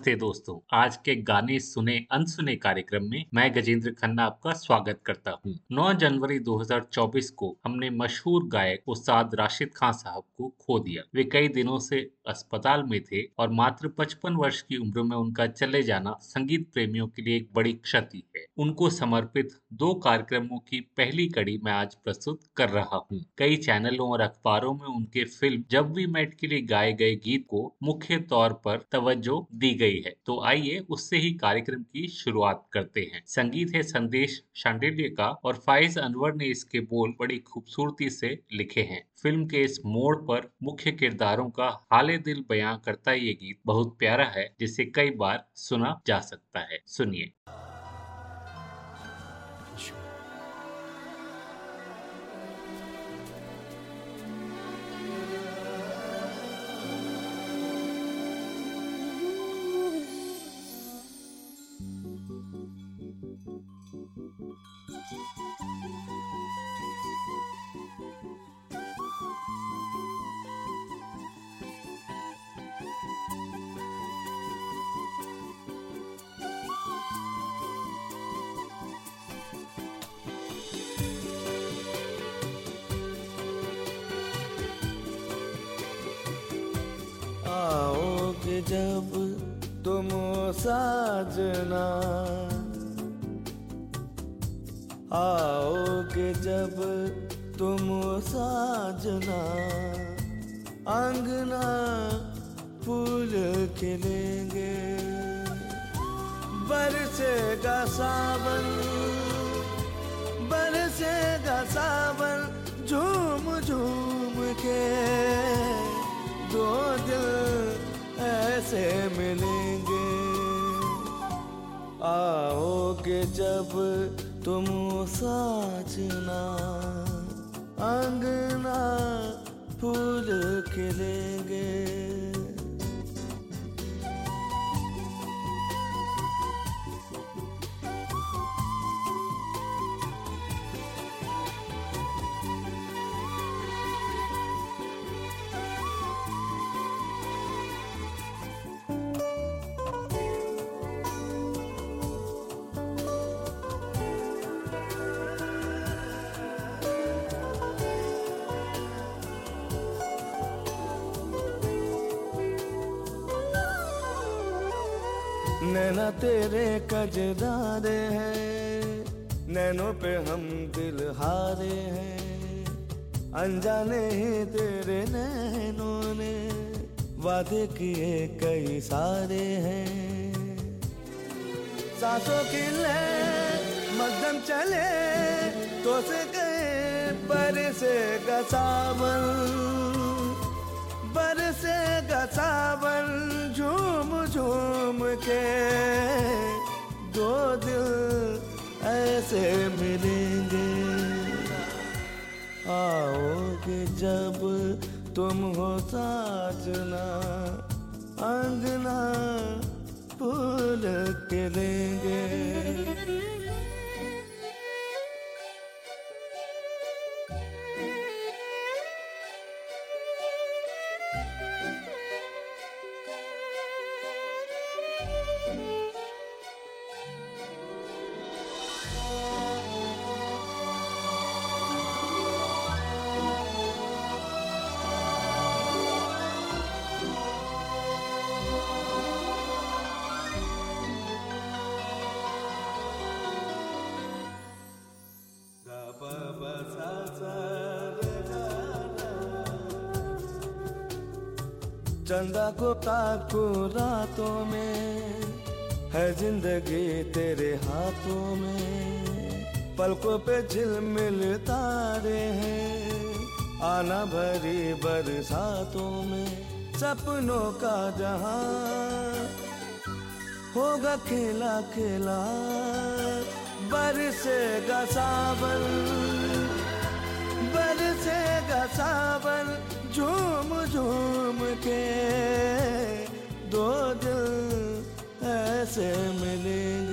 नमस्ते दोस्तों। आज के गाने सुने, अनसुने कार्यक्रम में मैं गजेंद्र खन्ना आपका स्वागत करता हूँ। 9 जनवरी 2024 को हमने मशहूर गायक उस्ताद राशिद खान साहब को खो दिया। वे कई दिनों से अस्पताल में थे और मात्र 55 वर्ष की उम्र में उनका चले जाना संगीत प्रेमियों के लिए एक बड़ी क्षति है। उनको समर्पित दो कार्यक्रमों की पहली कड़ी मैं आज प्रस्तुत कर रहा हूँ। कई चैनलों और अखबारों में उनके फ़िल्म जब वी मेट के लिए गाए गए गीत को मुख्य तौर पर तवज्जो दी गई है। तो आइए उससे ही कार्यक्रम की शुरुआत करते हैं। संगीत है संदेश शांडिल्य का और फाइज अनवर ने इसके बोल बड़ी खूबसूरती से लिखे हैं। फ़िल्म के इस मोड़ पर मुख्य किरदारों का हाले दिल बयां करता ये गीत बहुत प्यारा है, जिसे कई बार सुना जा सकता है। सुनिए। जब तुम साजना आओगे जब तुम साजना, अंगना फूल खिलेंगे। बरसेगा सावन बरसेगा सावन झूम झूम के। दो दिल ऐसे मिलेंगे। आओगे जब तुम साजना अंगना फूल खिलेंगे। तेरे कजदारे हैं। नैनों पे हम दिल हारे हैं। अनजाने ही तेरे नैनों ने वादे किए कई सारे हैं। सासों की ले मकदम चले तो से गए पर से गसावन बरसे गसावन झूम झूम के। दो दिल ऐसे मिलेंगे। आओगे जब तुम हो साजना, अंगना फूल के लेंगे चंदा को ताकू रातों में है ज़िंदगी तेरे हाथों में। पलकों पे झिलमिल तारे हैं आना भरी बरसातों में सपनों का जहाँ होगा खेला खेला, बरसेगा सावन बरसेगा सावन। झूम झूम के दो दिल ऐसे मिलेंगे।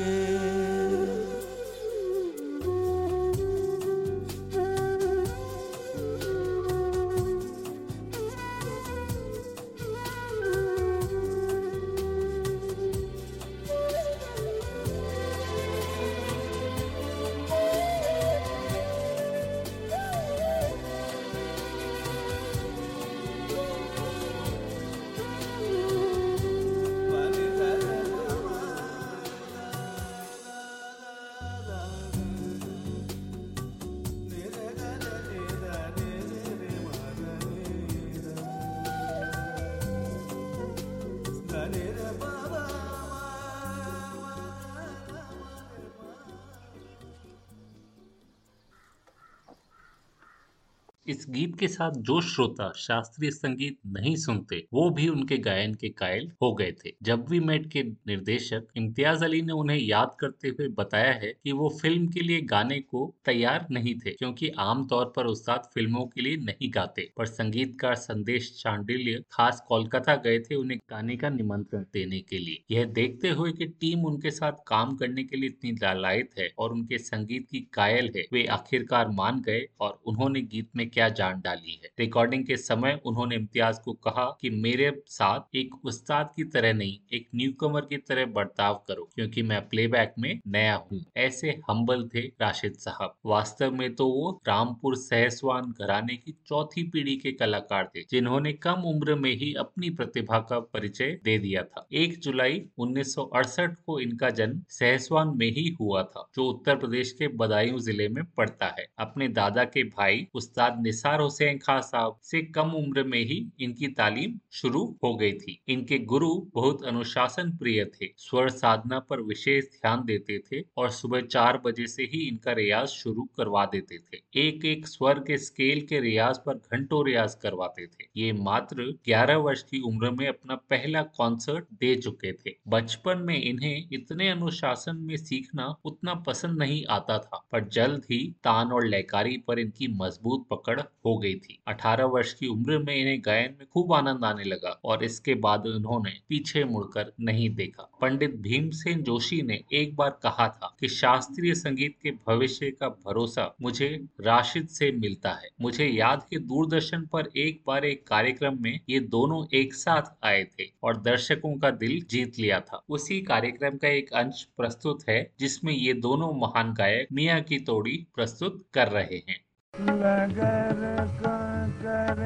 के साथ जो श्रोता शास्त्रीय संगीत नहीं सुनते, वो भी उनके गायन के कायल हो गए थे। जब वी मेट के निर्देशक इम्तियाज़ अली ने उन्हें याद करते हुए बताया है कि वो फ़िल्म के लिए गाने को तैयार नहीं थे, क्योंकि आमतौर पर उस्ताद फ़िल्मों के लिए नहीं गाते, पर संगीतकार संदेश चांडिल्य खास कोलकाता गए थे उन्हें गाने का निमंत्रण देने के लिए। यह देखते हुए कि टीम उनके साथ काम करने के लिए इतनी लालायत है और उनके संगीत की कायल है, वे आखिरकार मान गए और उन्होंने गीत में क्या जान डाली। है। रिकॉर्डिंग के समय उन्होंने इम्तियाज़ को कहा कि मेरे साथ एक उस्ताद की तरह नहीं, एक न्यू कमर की तरह बर्ताव करो, क्योंकि मैं प्लेबैक में नया हूँ। ऐसे हम्बल थे राशिद साहब। वास्तव में तो वो रामपुर सहसवान घराने की चौथी पीढ़ी के कलाकार थे, जिन्होंने कम उम्र में ही अपनी प्रतिभा का परिचय दे दिया था। एक जुलाई उन्नीस सौ अड़सठ को इनका जन्म सहसवान में ही हुआ था, जो उत्तर प्रदेश के बदायूं ज़िले में पड़ता है। अपने दादा के भाई उस्ताद निसार खान साहब से कम उम्र में ही इनकी तालीम शुरू हो गई थी। इनके गुरु बहुत अनुशासन प्रिय थे, स्वर साधना पर विशेष ध्यान देते थे और सुबह चार बजे से ही इनका रियाज शुरू करवा देते थे। एक एक स्वर के स्केल के रियाज पर घंटों रियाज करवाते थे। ये मात्र 11 वर्ष की उम्र में अपना पहला कॉन्सर्ट दे चुके थे। बचपन में इन्हें इतने अनुशासन में सीखना उतना पसंद नहीं आता था, पर जल्द ही तान और लयकारी पर इनकी मज़बूत पकड़ हो गई थी। 18 वर्ष की उम्र में इन्हें गायन में खूब आनंद आने लगा और इसके बाद उन्होंने पीछे मुड़कर नहीं देखा। पंडित भीमसेन जोशी ने एक बार कहा था कि शास्त्रीय संगीत के भविष्य का भरोसा मुझे राशिद से मिलता है। मुझे याद है दूरदर्शन पर एक बार एक कार्यक्रम में ये दोनों एक साथ आए थे और दर्शकों का दिल जीत लिया था। उसी कार्यक्रम का एक अंश प्रस्तुत है जिसमें ये दोनों महान गायक मियाँ की तोड़ी प्रस्तुत कर रहे हैं। लगर कर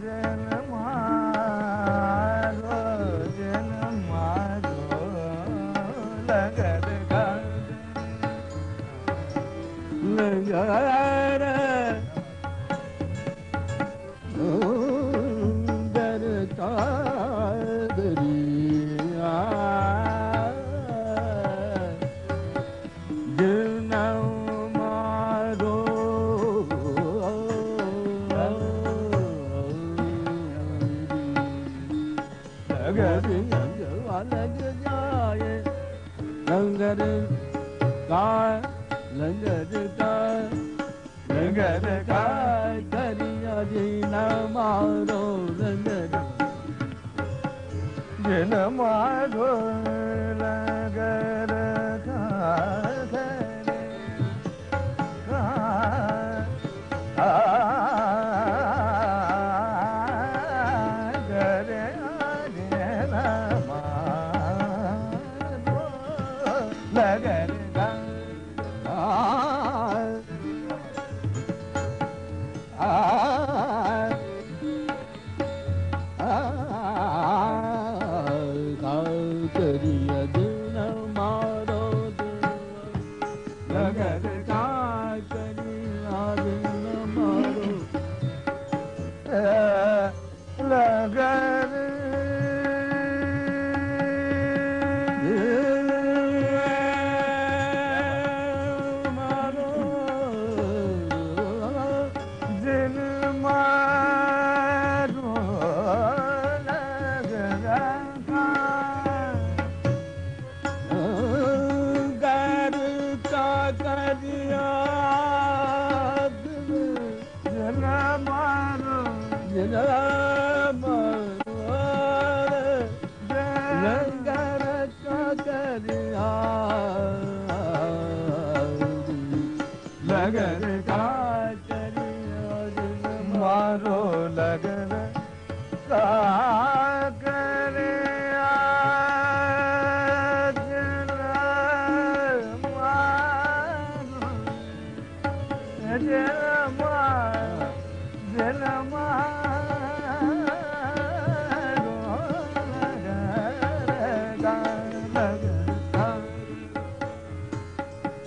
जन मारो जन मारो लगर लगर दरता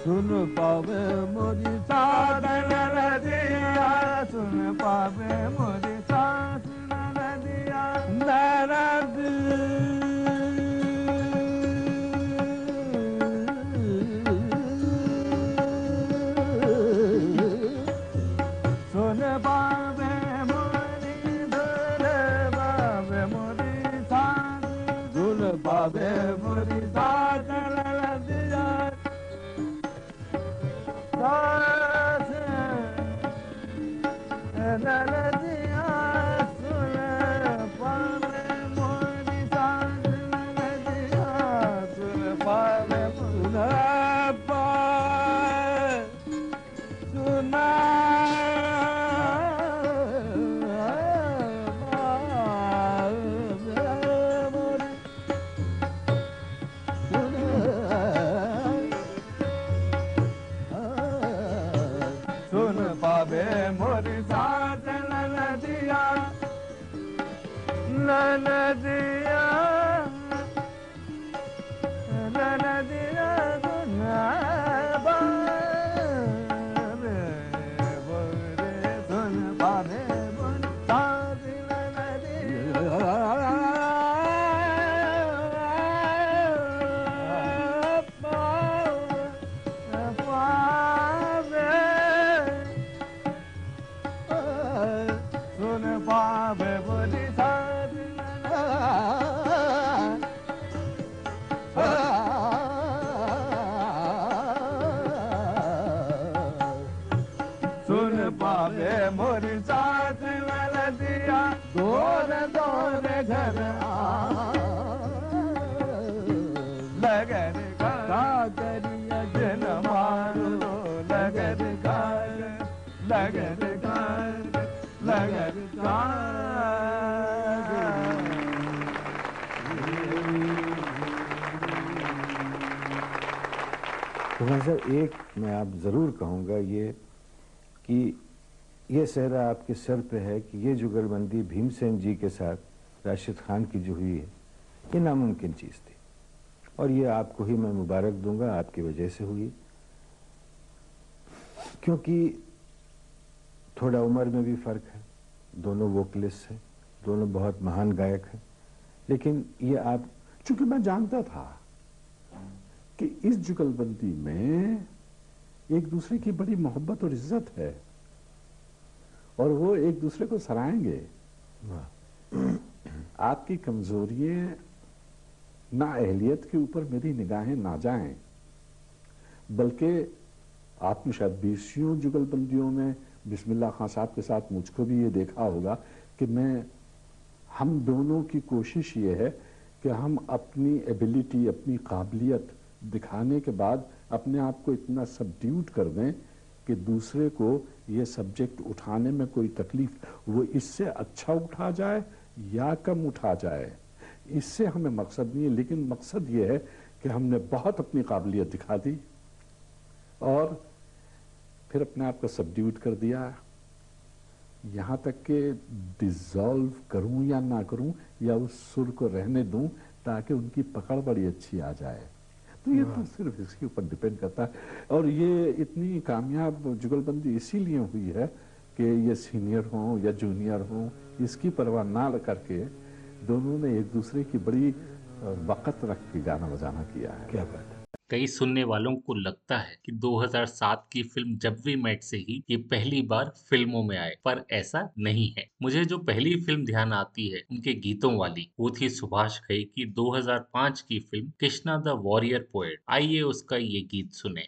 सुन पावे मोरी साधन रतिया सुन पावे मोरी प्रोफेसर एक मैं आप ज़रूर कहूँगा ये कि ये सहरा आपके सर पे है कि ये जुगलबंदी भीमसेन जी के साथ राशिद खान की जो हुई है, ये नामुमकिन चीज़ थी। और ये आपको ही मैं मुबारक दूँगा, आपकी वजह से हुई। क्योंकि थोड़ा उम्र में भी फ़र्क है, दोनों वोकलिस्ट हैं, दोनों बहुत महान गायक हैं। लेकिन ये आप, चूँकि मैं जानता था कि इस जुगलबंदी में एक दूसरे की बड़ी मोहब्बत और इज़्ज़त है, और वो एक दूसरे को सराएँगे। आपकी कमजोरियाँ, ना अहलियत के ऊपर मेरी निगाहें ना जाएँ, बल्कि आपने शायद बीसियों जुगलबंदियों में बिस्मिल्लाह खान साहब के साथ मुझको भी ये देखा होगा कि मैं, हम दोनों की कोशिश ये है कि हम अपनी एबिलिटी अपनी काबिलियत दिखाने के बाद अपने आप को इतना सबड्यूट कर दें कि दूसरे को ये सब्जेक्ट उठाने में कोई तकलीफ़, वो इससे अच्छा उठा जाए या कम उठा जाए इससे हमें मकसद नहीं है लेकिन मकसद ये है कि हमने बहुत अपनी काबिलियत दिखा दी और फिर अपने आप को सबड्यूट कर दिया। यहाँ तक कि डिजॉल्व करूँ या ना करूँ या उस सुर को रहने दूँ ताकि उनकी पकड़ बड़ी अच्छी आ जाए। तो ये तो सिर्फ़ इसके ऊपर डिपेंड करता है। और ये इतनी कामयाब जुगलबंदी इसीलिए हुई है कि ये सीनियर हों या जूनियर हों इसकी परवाह ना करके दोनों ने एक दूसरे की बड़ी वक़्त रख के गाना बजाना किया है। क्या बात है। कई सुनने वालों को लगता है कि 2007 की फ़िल्म जब वी मेट से ही ये पहली बार फ़िल्मों में आए पर ऐसा नहीं है। मुझे जो पहली फ़िल्म ध्यान आती है उनके गीतों वाली वो थी सुभाष घई की 2005 की film Krishna the warrior poet. आइए उसका ये गीत सुने।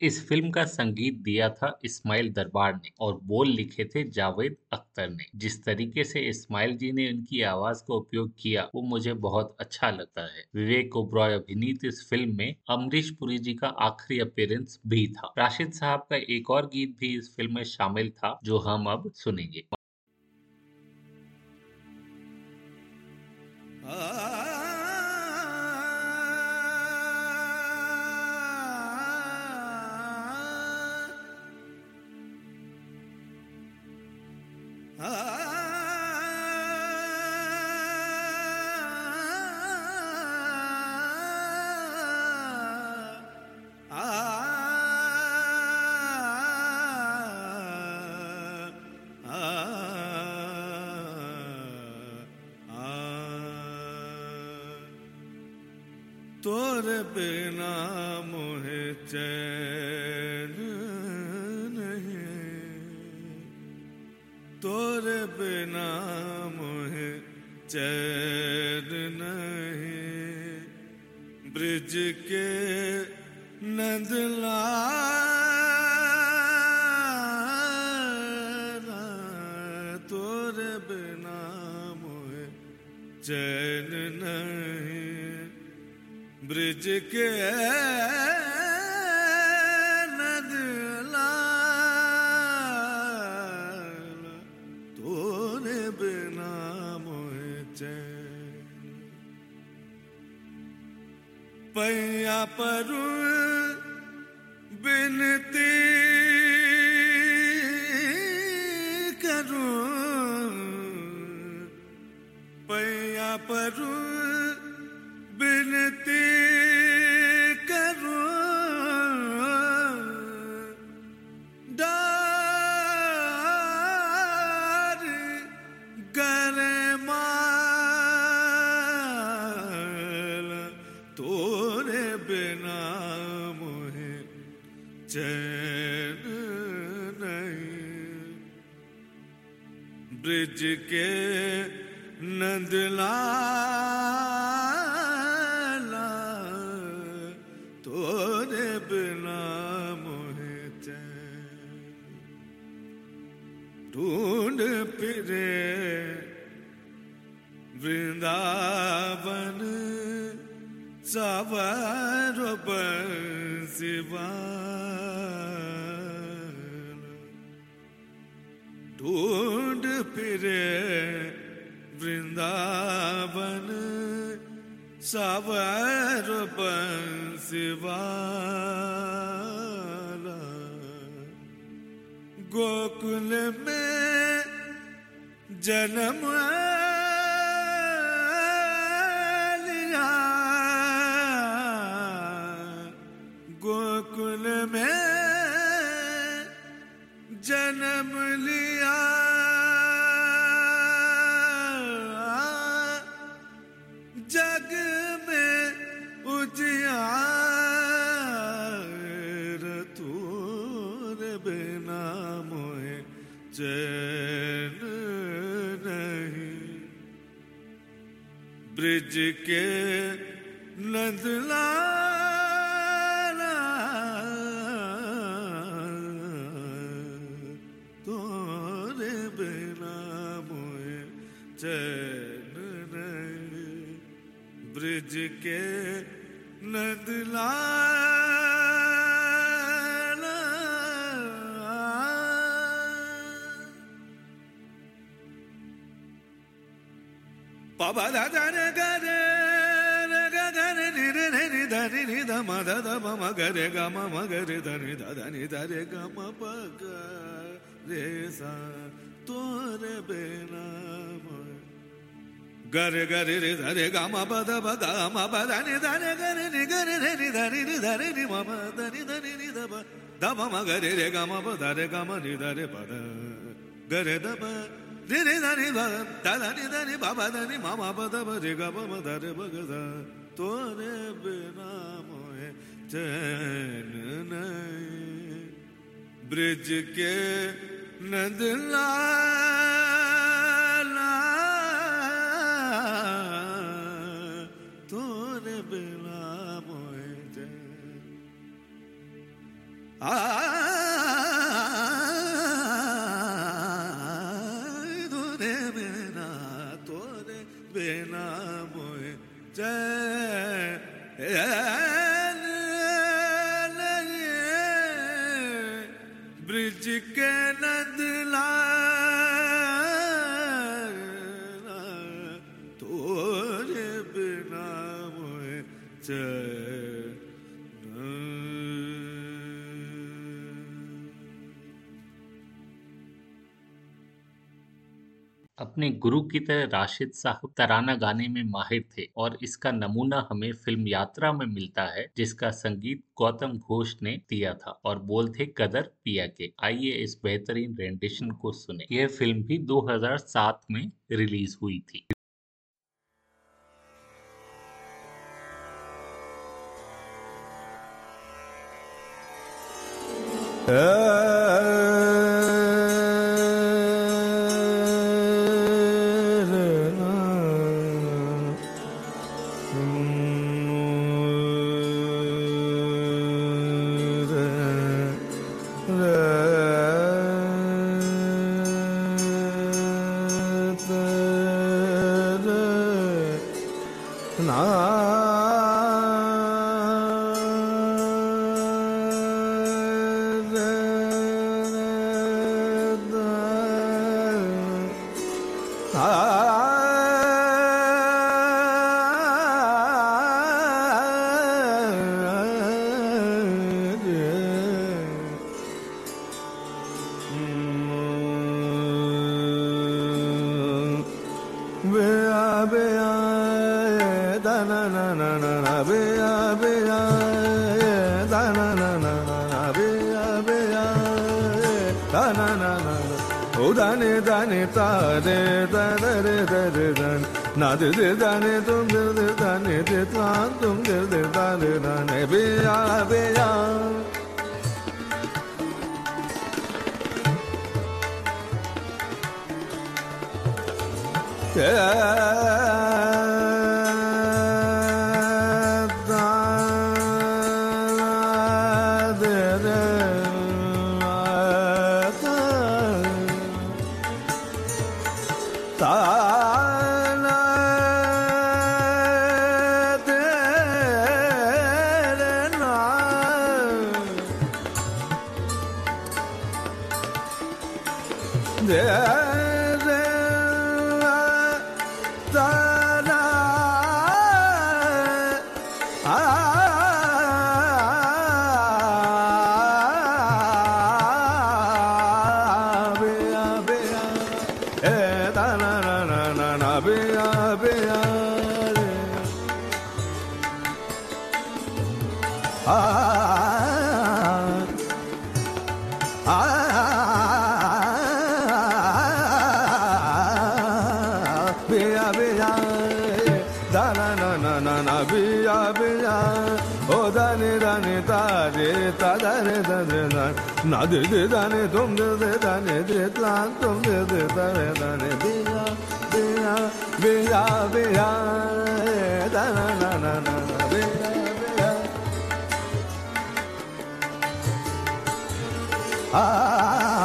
इस फ़िल्म का संगीत दिया था इस्माइल दरबार ने और बोल लिखे थे जावेद अख्तर ने। जिस तरीके से इस्माइल जी ने उनकी आवाज़ का उपयोग किया, वो मुझे बहुत अच्छा लगता है। विवेक ओब्रॉय अभिनीत इस फ़िल्म में अमरीश पुरी जी का आखिरी अपेयरेंस भी था। राशिद साहब का एक और गीत भी इस फ़िल्म में शामिल था, जो हम अब सुनेंगे। बिनती करूँ पैया परू के नंदलाला तोरे बिना मोहे ढूंढ फिरे वृंदावन सवर बंसीवान ढूंढ फिरे वृंदावन सवर बंसीवाला गोकुल में जन्म लिया। गोकुल में जन्म लिया। ब्रिज के नदला तोरे बिना मोहे चैन ब्रिज के नंदलाला ಧನಿ ಧ ಮ ಧ ಧ ಮ ಗರೆ ಗ ಮ ಮ ಗರೆ ಧನಿ ಧ ಧನಿ ಧರೆ ಗ ಮ ಪ ಗ ರೇ ಸಾ ತೋರೆ ಬೇನ ಗರೆ ಗರೆ ರಿ ಧರೆ ಗ ಮ ಪ ಧ ಪ ಗ ಮ ಪ ಧನಿ ಧರೆ ಗರೆ ರಿ ಗರೆ ರೆ ರಿ ಧರಿ ರಿ ಧರೆ ರಿ ಮ ಮ ಧನಿ ಧನಿ ರಿ ಧ ಪ ಧ ಮ ಮ ಗರೆ ರೆ ಗ ಮ ಪ ಧರೆ ಗ ಮ ರಿ ಧರೆ ಪ ಧ ಗರೆ ಧ ಪ ba da da ni da ni ba ba da ni ma ma ba da ba re ga ba ma da re ba ga da to re बिना मोहे चैन नहीं ब्रिज के नंदलाला तोरे बिना मोहे चैन आय अपने गुरु की तरह राशिद साहब तराना गाने में माहिर थे और इसका नमूना हमें फ़िल्म यात्रा में मिलता है जिसका संगीत गौतम घोष ने दिया था और बोल थे कदर पिया के। आइए इस बेहतरीन रेंडिशन को सुने। यह फ़िल्म भी 2007 में रिलीज़ हुई थी। Bea, na de de da ne dum de de da ne de la dum de விழா விழா விழா Ah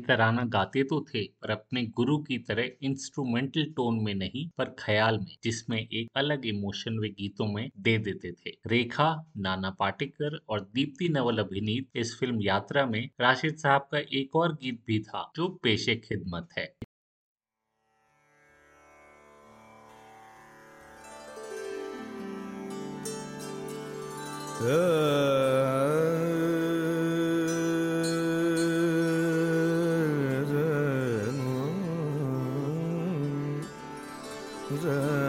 तराना गाते तो थे, पर अपने गुरु की तरह इंस्ट्रूमेंटल टोन में नहीं, पर ख्याल में, जिसमें एक अलग इमोशन वे गीतों में दे देते थे। रेखा, नाना पाटेकर और दीप्ति नवल अभिनीत इस फ़िल्म यात्रा में राशिद साहब का एक और गीत भी था, जो पेशे खिदमत है। Uh... the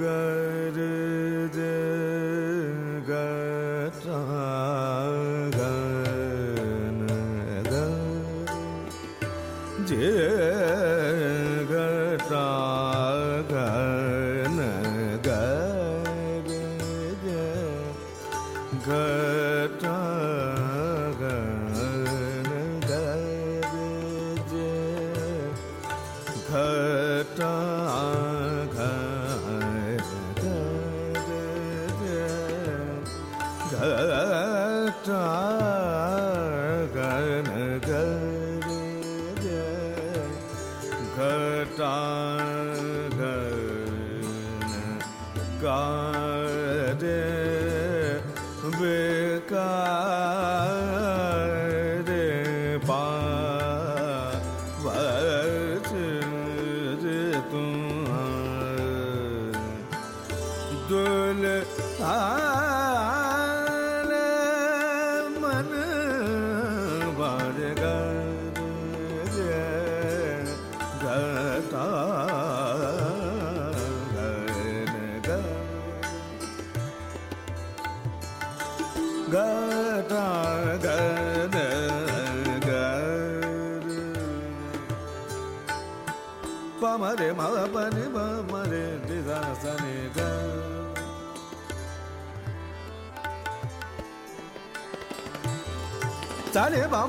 Girl.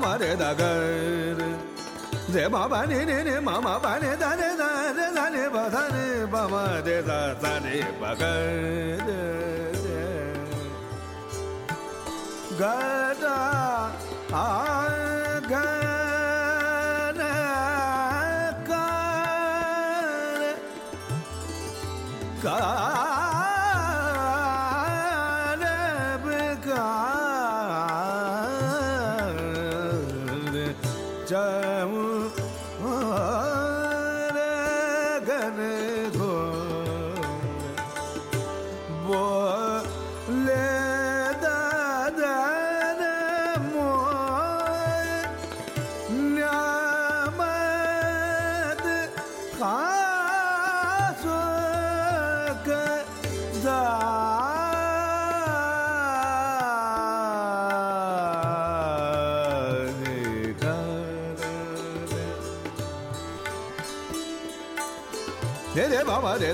Ma re da ga re re ma ba ni ni ni ma ma ba ni da ni da re da ni ba da ni ba ma de da da ni ba ga re ga da a ga kare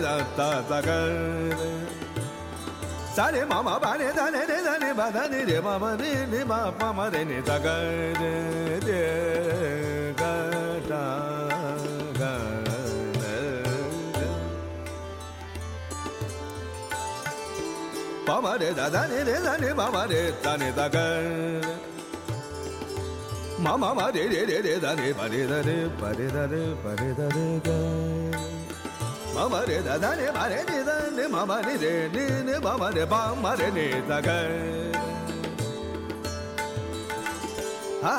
da da da ga Da re ma ma ba re da re re da re ba da re re ma ma re re ma ma ma re ne da ga re de ga da ga ba ma re da da re re da re ma ma re da ne da ga ma ma ma re re re re da re ba re da re ba re da re ba re da re ga ma ma re da da ne ma re ne da ne ma ma re re ne ne ma ma re pa ma re ne da ga a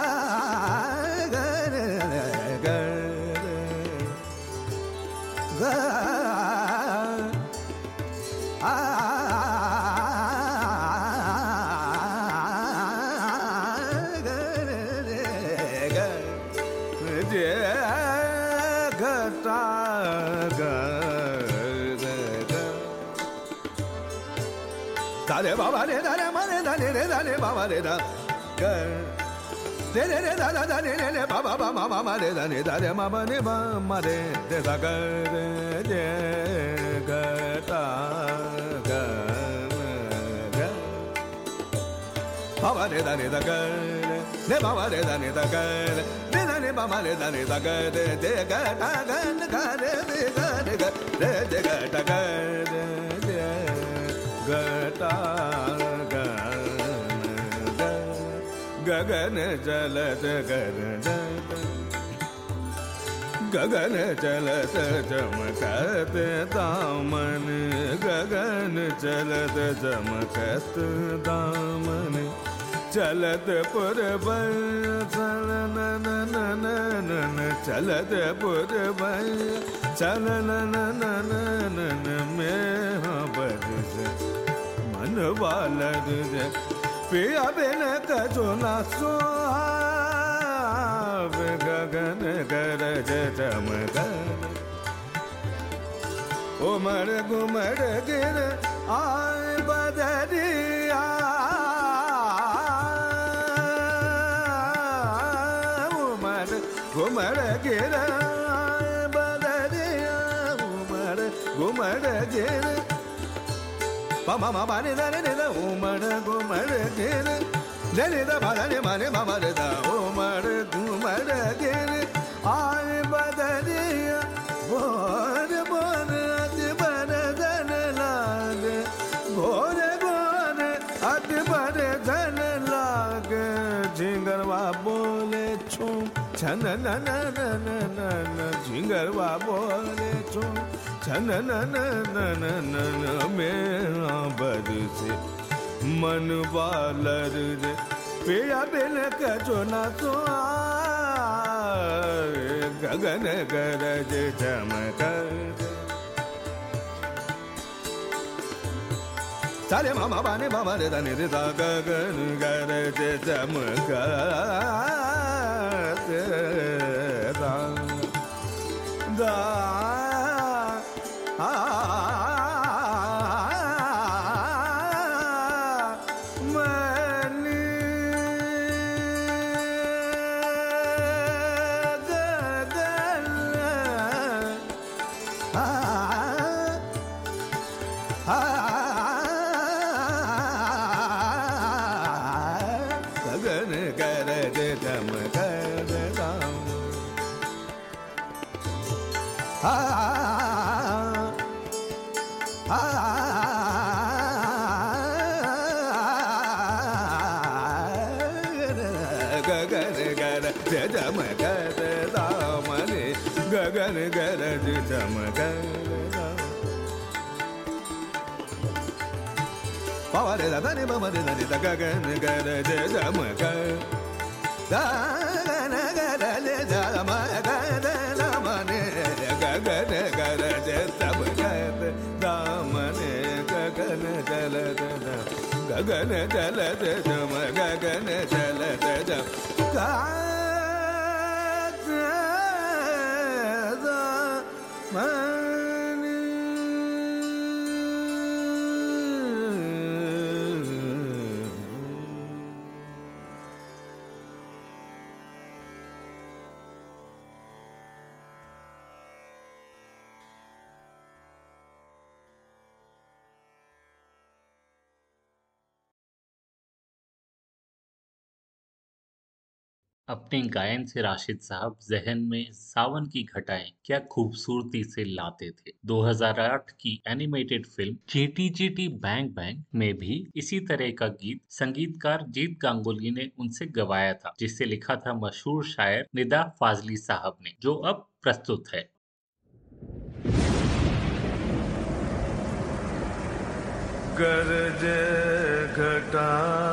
re da re da da da re re re ba ba ba ma ma ma da re da re ma ma re ba ma re re da ga re re ga ta ga ba ba re da re da ga re re ba ba re da re da ga re re da re ba ma re da re da ga re de ga ta ga ne ga re re ga re ga re de ga ta ga re de ga ta गगन चलत गरज गगन चलत चमकत दामन गगन चलत चमकत दामन चलत पुरब चलन नन नन चलत पुरब चलन नन नन में बरस मन बालद पिया बिन कछु न सुहाव गगन गरज चमकन उमड़ घुमड़ गिर आय बदरिया Ne ni da ba ni ma ni mama ni da umar gumar gir ay badaniya bor bor at bar dan lag bor bor at bar dan lag झिंगरवा बोले छूम छन न न न न न न झिंगरवा बोले छूम छन न न न न न न बर से मन बालर रे पिया बिन कजो न तो गगन गरज चमकर सारे मामा बाने मामा रे दाने रे दा गगन गरज चमकर अपने गायन से राशिद साहब जहन में सावन की घटाएँ क्या खूबसूरती से लाते थे। 2008 की एनिमेटेड फ़िल्म चीटी चीटी बैंग बैंग में भी इसी तरह का गीत संगीतकार जीत गांगुली ने उनसे गवाया था जिसे लिखा था मशहूर शायर निदा फाजली साहब ने, जो अब प्रस्तुत है। गरज घटा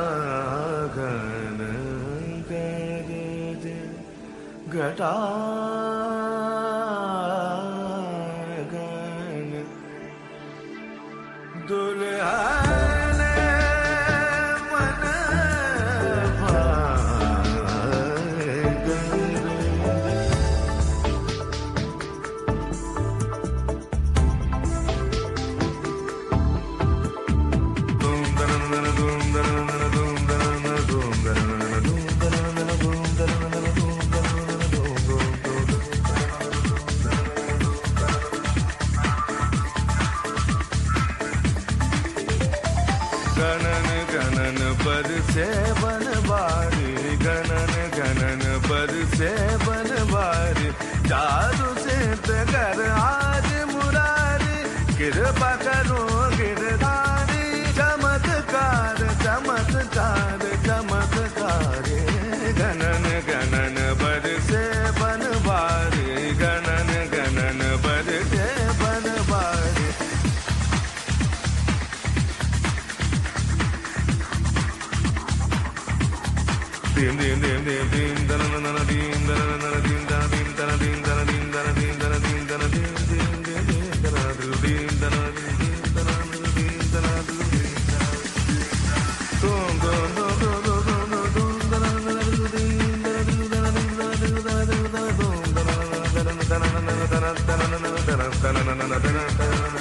घटा से बनवारी गणन गणन पर से बनवारी। चारू से कर आज मुरारी कृपा करो na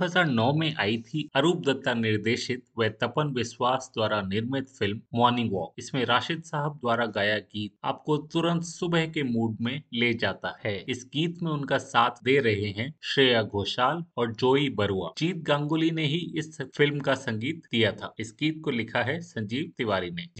2009 में आई थी अरूप दत्ता निर्देशित व तपन विश्वास द्वारा निर्मित फ़िल्म मॉर्निंग वॉक। इसमें राशिद साहब द्वारा गाया गीत आपको तुरंत सुबह के मूड में ले जाता है। इस गीत में उनका साथ दे रहे हैं श्रेया घोषाल और जोई बरुआ। जीत गांगुली ने ही इस फ़िल्म का संगीत दिया था। इस गीत को लिखा है संजीव तिवारी ने।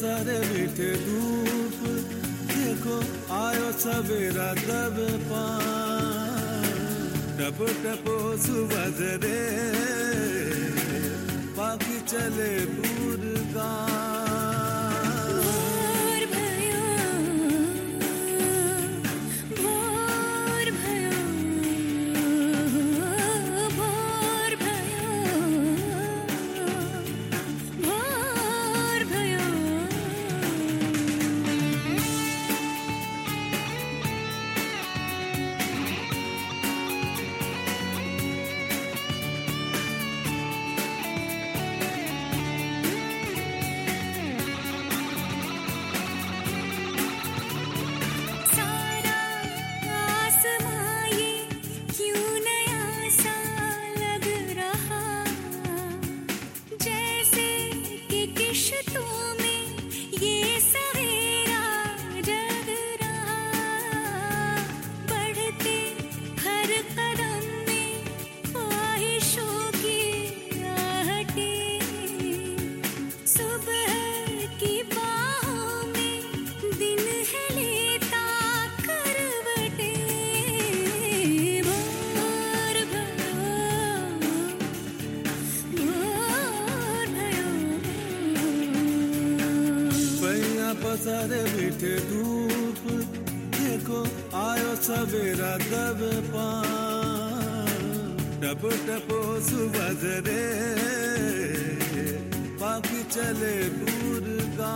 पसारे मीठे धूप देखो आयो सवेरा दब टप टप सुबह रे बाकी चले दूर सवेरा दब टप टप सुबह रे बाकी चले दूर का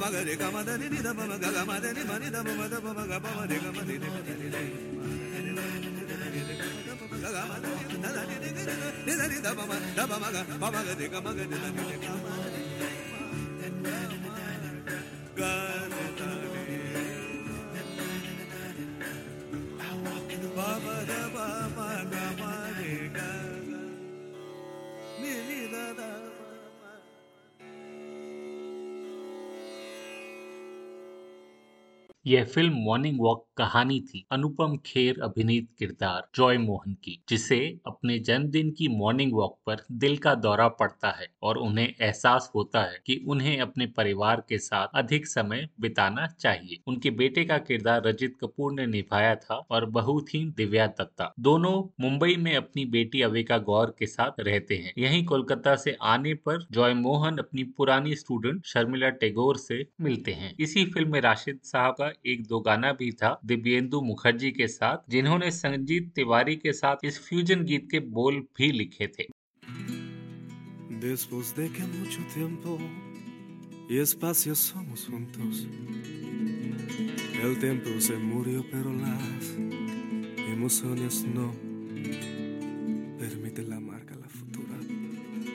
ma ga re ga ma da ni ni da ma ga ga ma da ni ma ni da ma da ma ga ba ma re ga ma ni ni ni ni ga ma da ni da ni ni ni ni da ni da ma da ma ga ma ga re ga ma ga ni da ni ga ma यह film morning walk कहानी थी। अनुपम खेर अभिनीत किरदार Joy Mohan की, जिसे अपने जन्मदिन की मॉर्निंग वॉक पर दिल का दौरा पड़ता है और उन्हें एहसास होता है कि उन्हें अपने परिवार के साथ अधिक समय बिताना चाहिए। उनके बेटे का किरदार रजित कपूर ने निभाया था और बहू थी दिव्या दत्ता। दोनों मुंबई में अपनी बेटी अविका गौर के साथ रहते हैं। यहीं कोलकाता से आने पर जॉय मोहन अपनी पुरानी स्टूडेंट शर्मिला टेगोर से मिलते हैं। इसी फ़िल्म में राशिद साहब का एक दो गाना भी था दिव्येंदु मुखर्जी के साथ जिन्होंने संजीत तिवारी के साथ इस फ्यूजन गीत के बोल भी लिखे थे Después de que mucho tiempo y espacio somos juntos, el tiempo se murió, pero las emociones no. Permite la marca, la futura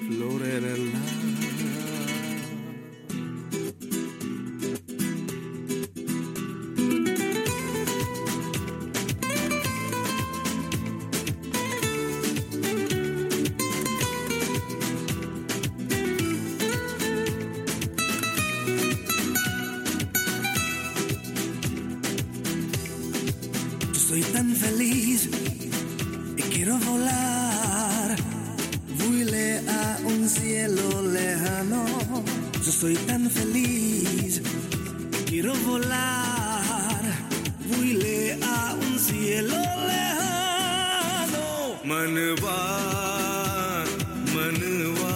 flor florerá. Yo soy tan feliz y quiero volar. Vuele a un cielo lejano. मनवा मनवा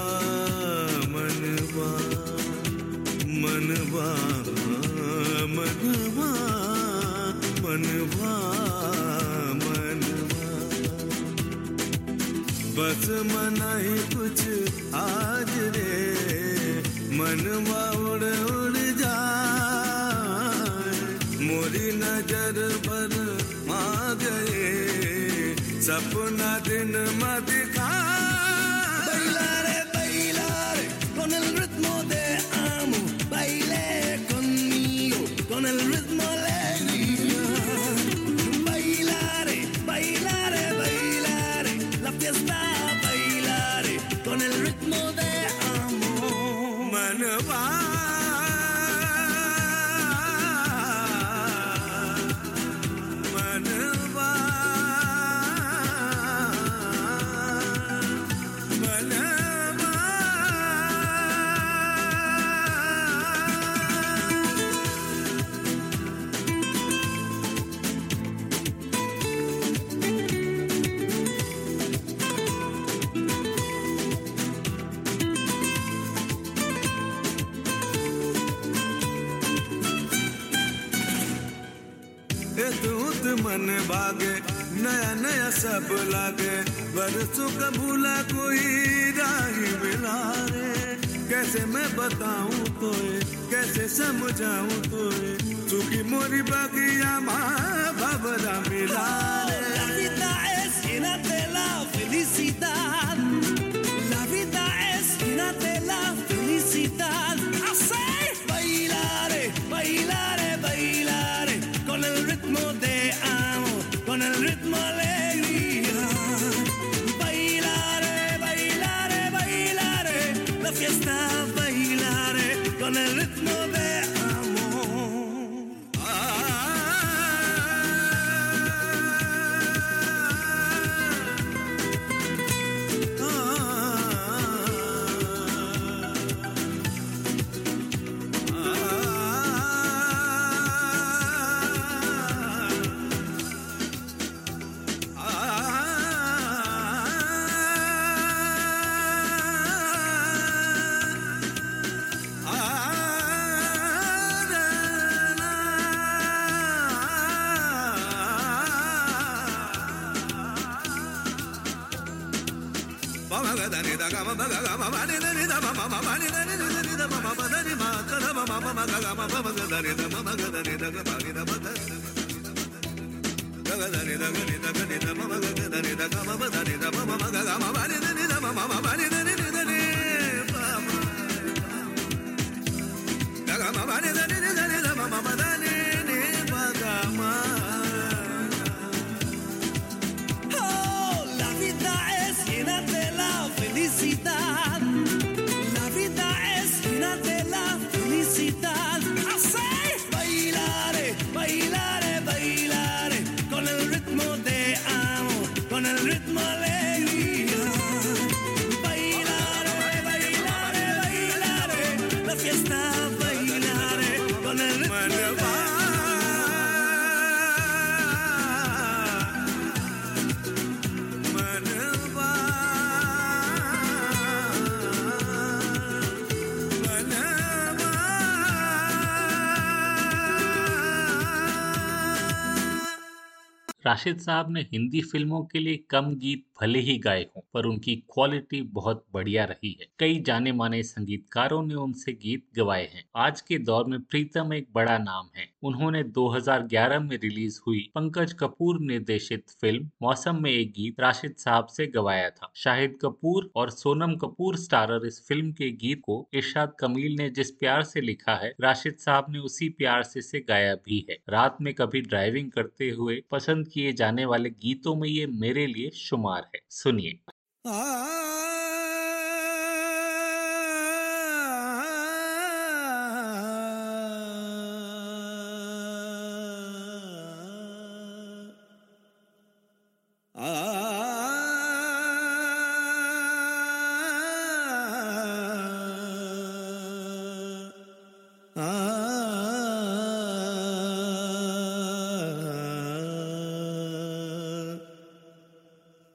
मनवा मनवा मनवा मनवा मनवा बस मना सपना दिन सब लागे बरसों का भूला कोई राही मिला रे। कैसे मैं बताऊँ तो कैसे समझाऊं तो चूँकि मोरी बगिया माँ भबरा मिला Mama, राशिद साहब ने हिंदी फ़िल्मों के लिए कम गीत भले ही गाए हों, पर उनकी क्वालिटी बहुत बढ़िया रही है। कई जाने माने संगीतकारों ने उनसे गीत गवाए हैं। आज के दौर में प्रीतम एक बड़ा नाम है। उन्होंने 2011 में रिलीज़ हुई पंकज कपूर निर्देशित फ़िल्म मौसम में एक गीत राशिद साहब से गवाया था। शाहिद कपूर और सोनम कपूर स्टारर इस फ़िल्म के गीत को इरशाद कमील ने जिस प्यार से लिखा है, राशिद साहब ने उसी प्यार से इसे गाया भी है। रात में कभी ड्राइविंग करते हुए पसंद किए जाने वाले गीतों में ये मेरे लिए शुमार है। सुनिए।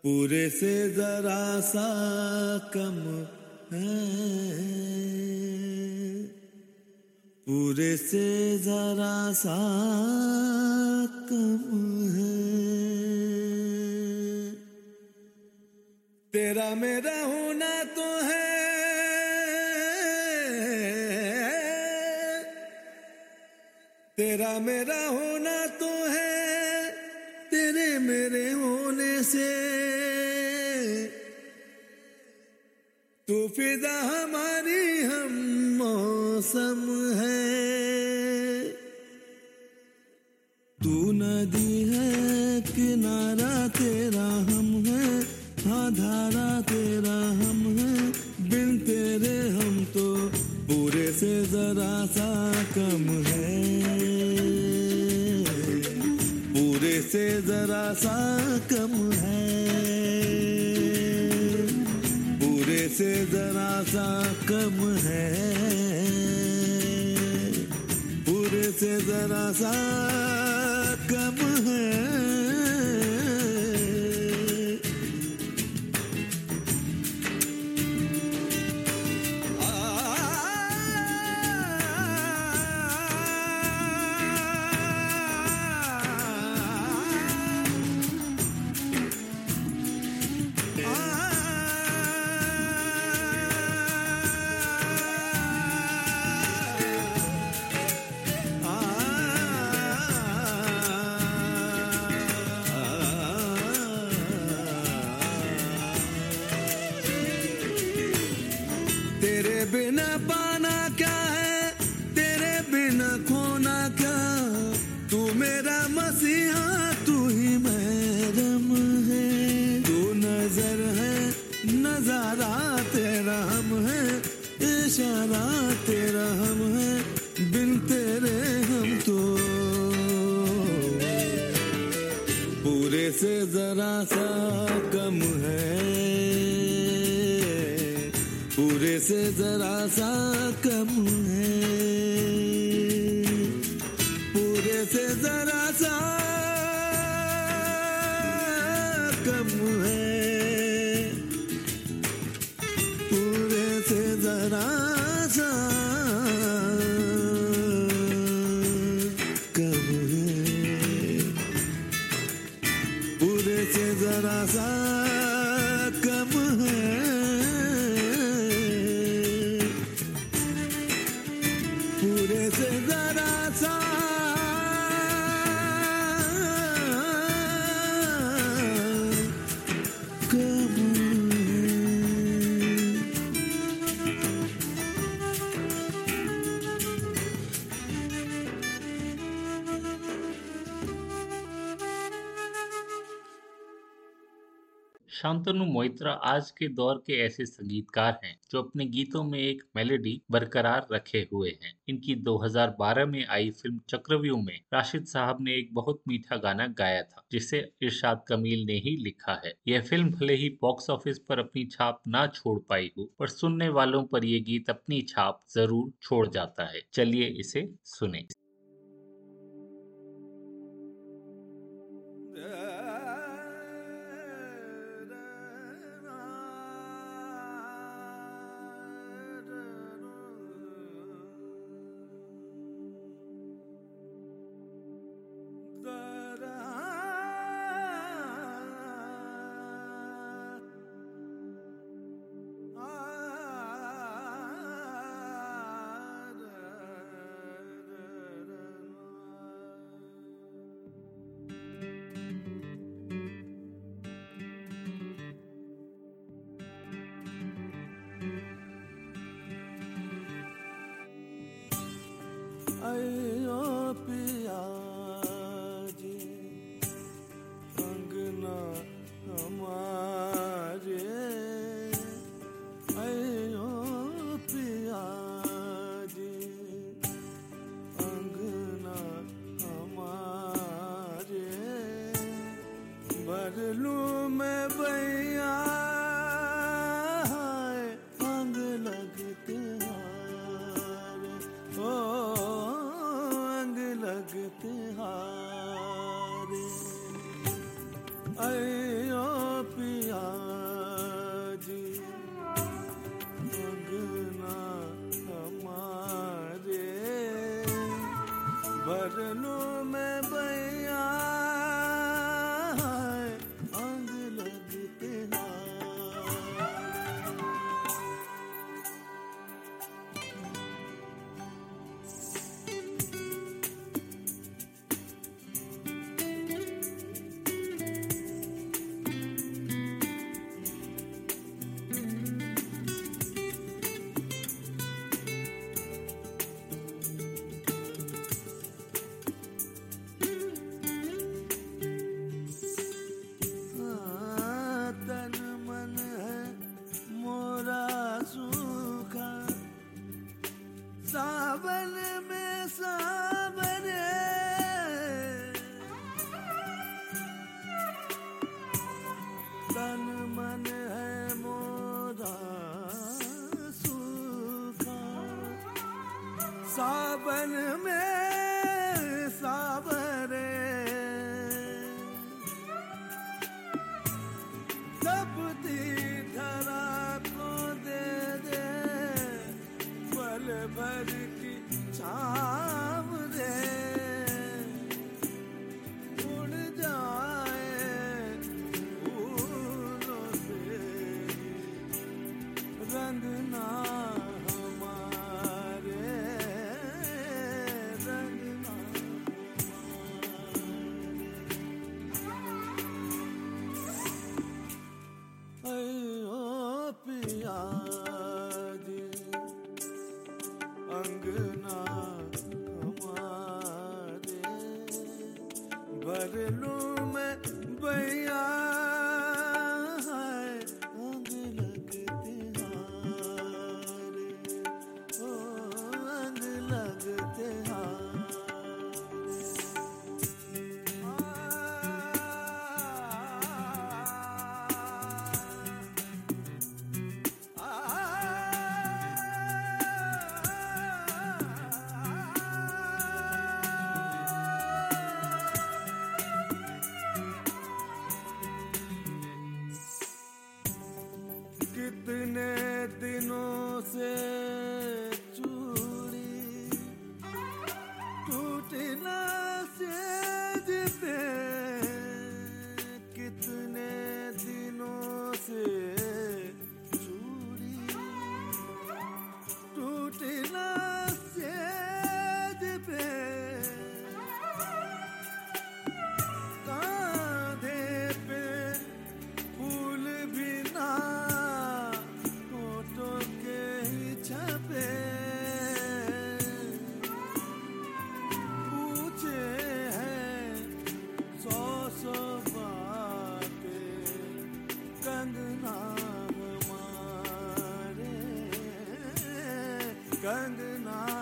पूरे से जरा सा कम है। पूरे से जरा सा से जरा सा कम है। शांतनु मोहित्रा आज के दौर के ऐसे संगीतकार हैं, जो अपने गीतों में एक मेलोडी बरकरार रखे हुए हैं। इनकी 2012 में आई फ़िल्म चक्रव्यूह में राशिद साहब ने एक बहुत मीठा गाना गाया था, जिसे इरशाद कमील ने ही लिखा है। यह फ़िल्म भले ही बॉक्स ऑफ़िस पर अपनी छाप ना छोड़ पाई हो, पर सुनने वालों पर ये गीत अपनी छाप ज़रूर छोड़ जाता है। चलिए इसे सुने। I. underline.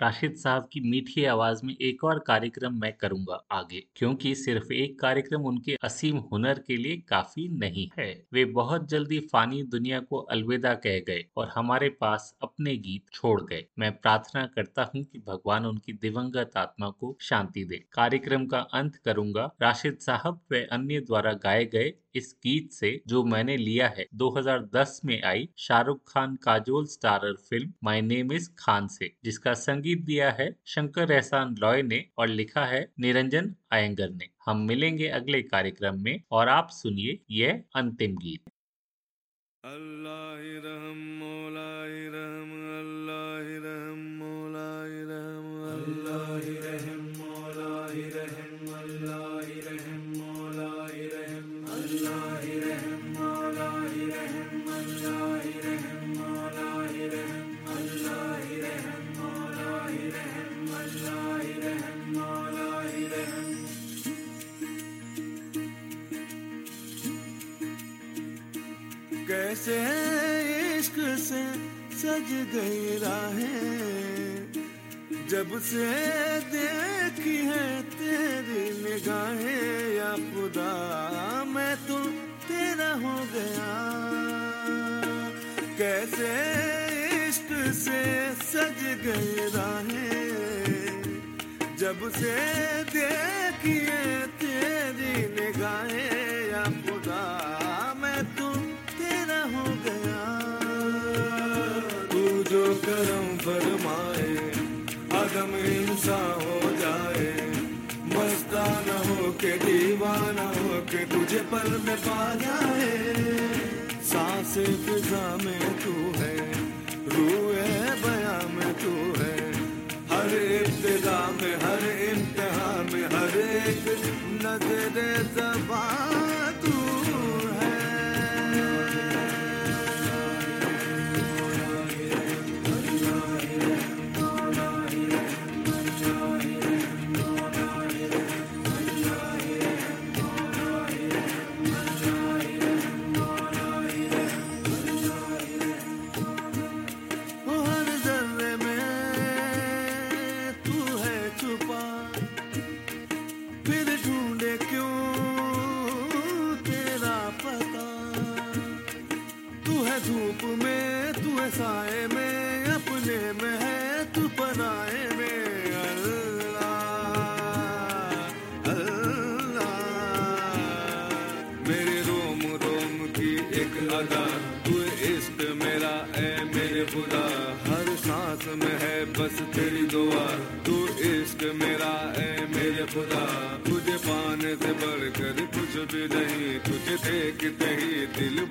राशिद साहब की मीठी आवाज़ में एक और कार्यक्रम मैं करूँगा आगे, क्योंकि सिर्फ़ एक कार्यक्रम उनके असीम हुनर के लिए काफ़ी नहीं है। वे बहुत जल्दी फानी दुनिया को अलविदा कह गए और हमारे पास अपने गीत छोड़ गए। मैं प्रार्थना करता हूँ कि भगवान उनकी दिवंगत आत्मा को शांति दे। कार्यक्रम का अंत करूँगा। राशिद साहब व अन्य द्वारा गाए गए इस गीत से जो मैंने लिया है 2010 में आई Shahrukh Khan Kajol starrer film my name is Khan से, जिसका संगीत दिया है शंकर एहसान रॉय ने और लिखा है निरंजन अयंगर ने। हम मिलेंगे अगले कार्यक्रम में और आप सुनिए यह अंतिम गीत। अल्लाह रहम मौलाए रहम अल्लाह रहम मौलाए रहम अल्लाह सज गई राहें। जब से देखी है तेरी निगाहें, या खुदा, मैं तो तेरा हो गया। कैसे इश्क से सज गई राहें? जब से देखी है तेरी निगाहें इंसान हो जाए। मस्ताना हो के दीवाना हो के तुझे पल में पा जाए। सांस फिजा में तू है, रूए बया में तू है। हर इब्तिदा में, हर इम्तिहा में, हर एक नज़र जबा सांस में है, बस तेरी दुआ। तू इश्क मेरा है, मेरे खुदा। तुझे पाने से बढ़कर कुछ भी नहीं, तुझे देखते ही दिल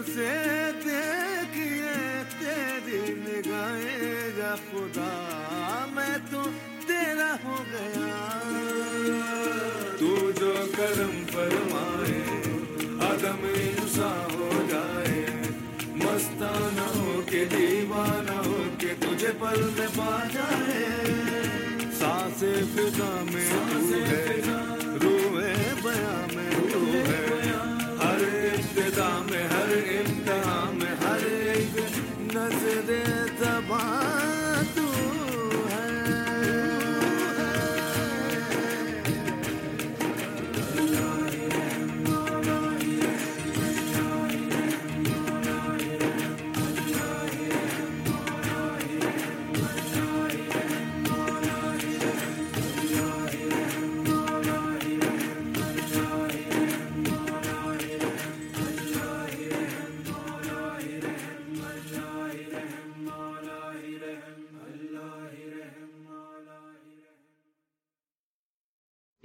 जब से देखिए तेरी निगाहें, या खुदा, मैं तो तेरा हो गया। तू जो करम फरमाए आदम इंसान हो जाए, मस्ताना हो के दीवाना हो के तुझे पल में पा जाए। सांसे फिजा में तू है रूए बया में तू है।